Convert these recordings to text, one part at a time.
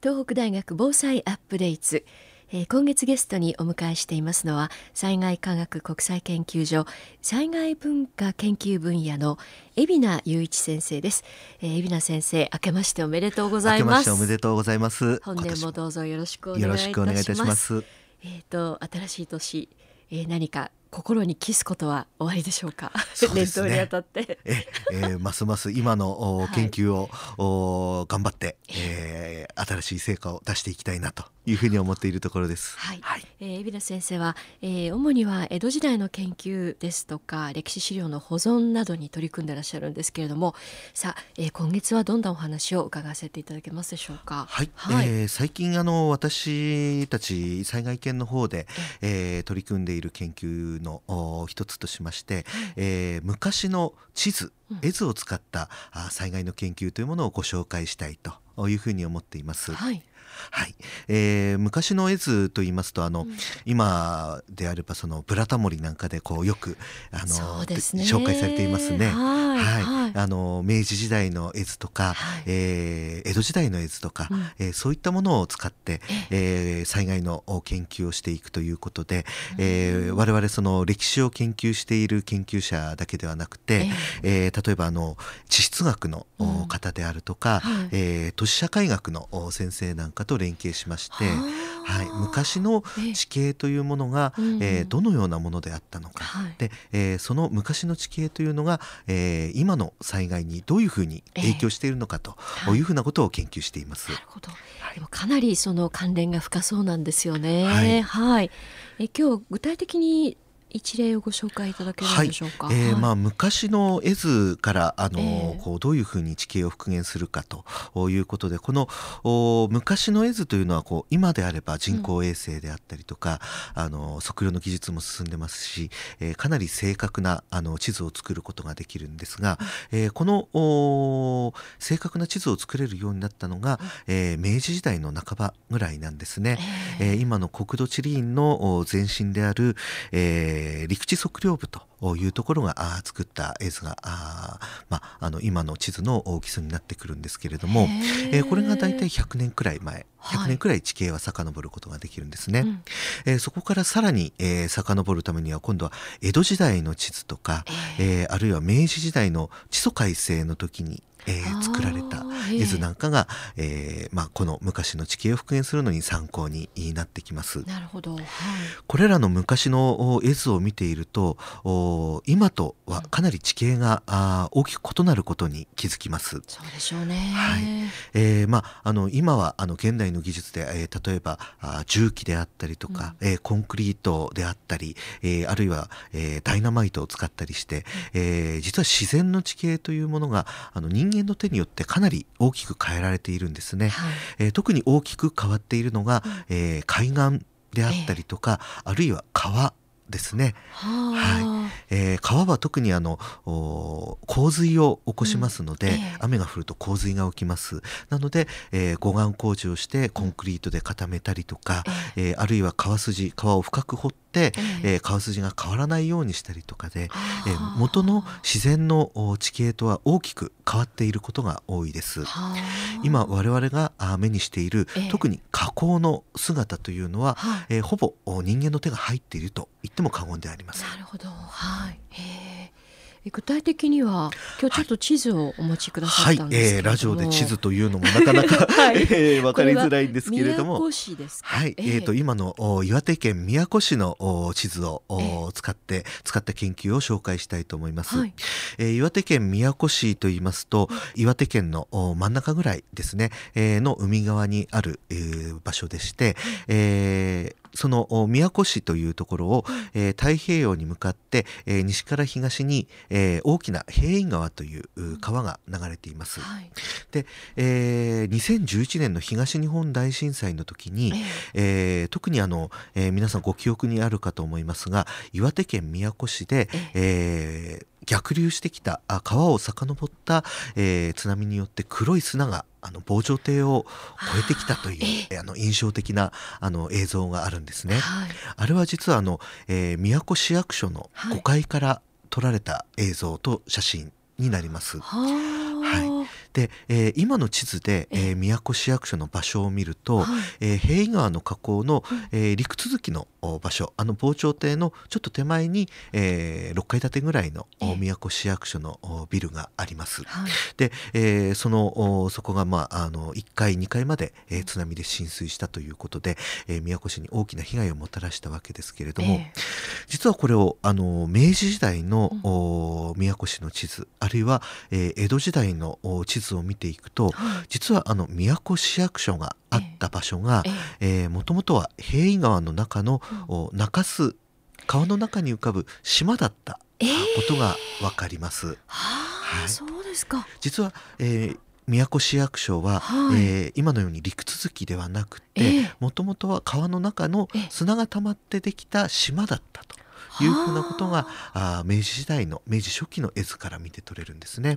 東北大学防災アップデート。えー、今月ゲストにお迎えしていますのは災害科学国際研究所災害文化研究分野の海老名雄一先生です、えー、海老名先生明けましておめでとうございます。おめでとうございます。本年もどうぞよろしくお願いいたします。えっ、ー、と新しい年、えー、何か心にキスことは終わりでしょうか？うね、年頭にあたって。え、えー、ますます今の研究を、はい、頑張って、えー、新しい成果を出していきたいなというふうに思っているところです。はい。はい、えー、海老名先生は、えー、主には江戸時代の研究ですとか歴史資料の保存などに取り組んでいらっしゃるんですけれども、さあ、えー、今月はどんなお話を伺わせていただけますでしょうか？はい。はい、えー、最近あの私たち災害研の方で、えー、取り組んでいる研究の一つとしまして、えー、昔の地図絵図を使った災害の研究というものをご紹介したいというふうに思っています。はいはい、えー、昔の絵図と言いますとあの、うん、今であればその「ブラタモリ」なんかでこうよくあの、ね、紹介されていますね。はい、はい、あの明治時代の絵図とか、はい、えー、江戸時代の絵図とか、うん、えー、そういったものを使って、えー、災害の研究をしていくということで、うん、えー、我々その歴史を研究している研究者だけではなくて、ええ。ー、例えばあの地質学の方であるとか、うんはい、えー、都市社会学の先生なんかと連携しまして、はい、昔の地形というものが、ええー、どのようなものであったのか、はい、で、えー、その昔の地形というのが、えー、今の災害にどういうふうに影響しているのかというふうなことを研究しています。なるほど。でもかなりその関連が深そうなんですよね。はい、はい、え今日具体的に一例をご紹介いただけるでしょうか。はい、えー、まあ昔の絵図からあの、えー、こうどういうふうに地形を復元するかということでこのお昔の絵図というのはこう今であれば人工衛星であったりとか、うん、あの測量の技術も進んでますし、えー、かなり正確なあの地図を作ることができるんですが、うん、えー、このお正確な地図を作れるようになったのが、うん、えー、明治時代の半ばぐらいなんですね。えー、今の国土地理院の前身である、えーえー、陸地測量部というところが作った絵図があ、まあ、あの今の地図の基礎になってくるんですけれども、えー、これが大体100年くらい前100年くらい地形は遡ることができるんですね。はい、えー、そこからさらに、えー、遡るためには今度は江戸時代の地図とか、えー、えー、あるいは明治時代の地租改正の時にえー、作られた絵図なんかが、えー、まあ、この昔の地形を復元するのに参考になってきます。なるほど、はい、これらの昔の絵図を見ていると今とはかなり地形が、あ大きく異なることに気づきます。そうでしょうね、はい。えーまあ、あの今はあの現代の技術で、えー、例えばあ重機であったりとか、うん、えー、コンクリートであったり、えー、あるいは、えー、ダイナマイトを使ったりして、えー、実は自然の地形というものがあの人間の手によってかなり大きく変えられているんですね。はい、えー、特に大きく変わっているのが、うん、えー、海岸であったりとか、えー、あるいは川ですね。はい、えー、川は特にあの洪水を起こしますので、うんえー、雨が降ると洪水が起きます。なので、えー、護岸工事をしてコンクリートで固めたりとか、えー、えー、あるいは川筋川を深く掘って、えー、川筋が変わらないようにしたりとかで、えー、元の自然の地形とは大きく変わっていることが多いです。今我々が目にしている、えー、特に河口の姿というのは、はい、えー、ほぼ人間の手が入っていると言っても過言ではありません。なるほど、はい。具体的には今日ちょっと地図をお持ちくださったんですけはい、えー、ラジオで地図というのもなかなか はい、えー、分かりづらいんですけれども。はい、えー、と今の岩手県宮古市の地図を、えー、使って使った研究を紹介したいと思います、はい、えー、岩手県宮古市と言いますと岩手県の真ん中ぐらいですね、えー、の海側にある、えー、場所でして、えー、その宮古市というところを、えー、太平洋に向かって、えー、西から東に、えー、大きな平院川という川が流れています。はい、で、えー、2011年の東日本大震災の時に、えー、特にあの、えー、皆さんご記憶にあるかと思いますが岩手県宮古市で、えー、逆流してきた川を遡った、えー、津波によって黒い砂があの防潮堤を越えてきたというあの印象的なあの映像があるんですね。はい、あれは実はあの、えー、宮古市役所の5階から撮られた映像と写真になります。はい、はい。で、えー、今の地図で、えー、宮古市役所の場所を見ると、はい、えー、平井川の河口の、えー、陸続きの場所あの防潮堤のちょっと手前に、えー、6階建てぐらいの宮古市役所のビルがあります。はい、で、えー、そのそこが、まあ、あの1階2階まで、えー、津波で浸水したということで、えー、宮古市に大きな被害をもたらしたわけですけれども、えー、実はこれをあの明治時代の、うん、宮古市の地図あるいは、えー、江戸時代の地図を見ていくと、はい、実はあの宮古市役所があった場所がもともとは平井川の中の、うん、中洲川の中に浮かぶ島だったことがわかります。はい、そうですか。実は、えー、宮古市役所は、はい、えー、今のように陸続きではなくてもともとは川の中の砂が溜まってできた島だったと。いうふうなことがあ明治時代の明治初期の絵図から見て取れるんですね。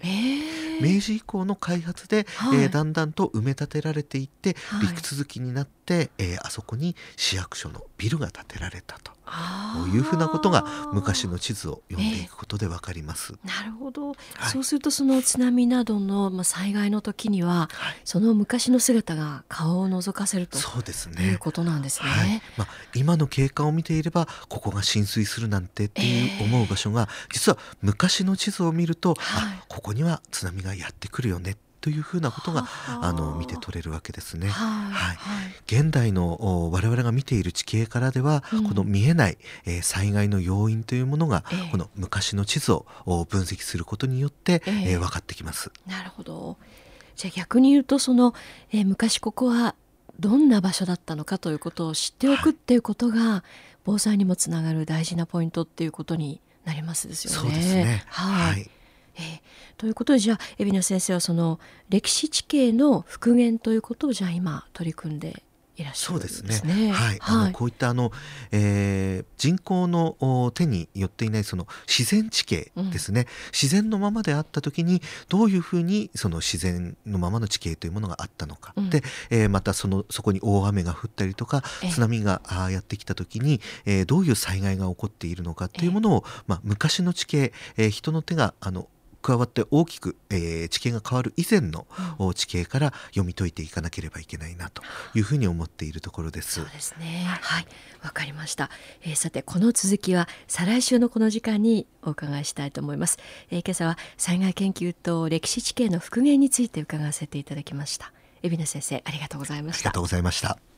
明治以降の開発で、はい、えー、だんだんと埋め立てられていって、はい、陸続きになって、えー、あそこに市役所のビルが建てられたと。こういうふうなことが昔の地図を読んでいくことでわかります。えー、なるほど、はい、そうするとその津波などのまあ災害の時には、はい、その昔の姿が顔を覗かせるとそうですね。いうことなんですね。はい、まあ今の景観を見ていればここが浸水するなんてっていう思う場所が、えー、実は昔の地図を見ると、あここには津波がやってくるよねというふうなことがあの見て取れるわけですね。はい、現代の我々が見ている地形からでは、うん、この見えない、えー、災害の要因というものが、えー、この昔の地図を分析することによって、えー、えー、分かってきます。なるほど。じゃあ逆に言うとその、えー、昔ここはどんな場所だったのかということを知っておくっていうことが、はい、防災にもつながる大事なポイントっていうことになりますですよね。そうですね。はい、はいえー、ということでじゃあ海老名先生はその歴史地形の復元ということをじゃあ今取り組んでいらっしゃるんですね。そうですね。はい。あのこういったあの、えー、人口の手によっていないその自然地形ですね、うん、自然のままであった時にどういうふうにその自然のままの地形というものがあったのか、うん、で、えー、またそのそこに大雨が降ったりとか津波がやってきた時に、えー、どういう災害が起こっているのかというものを、まあ、昔の地形、えー、人の手があの加わって大きく、えー、地形が変わる以前の、地形から読み解いていかなければいけないなというふうに思っているところです。そうですね。はい、わかりました。えー、さてこの続きは再来週のこの時間にお伺いしたいと思います。えー、今朝は災害研究と歴史地形の復元について伺わせていただきました。海老名先生ありがとうございました。ありがとうございました。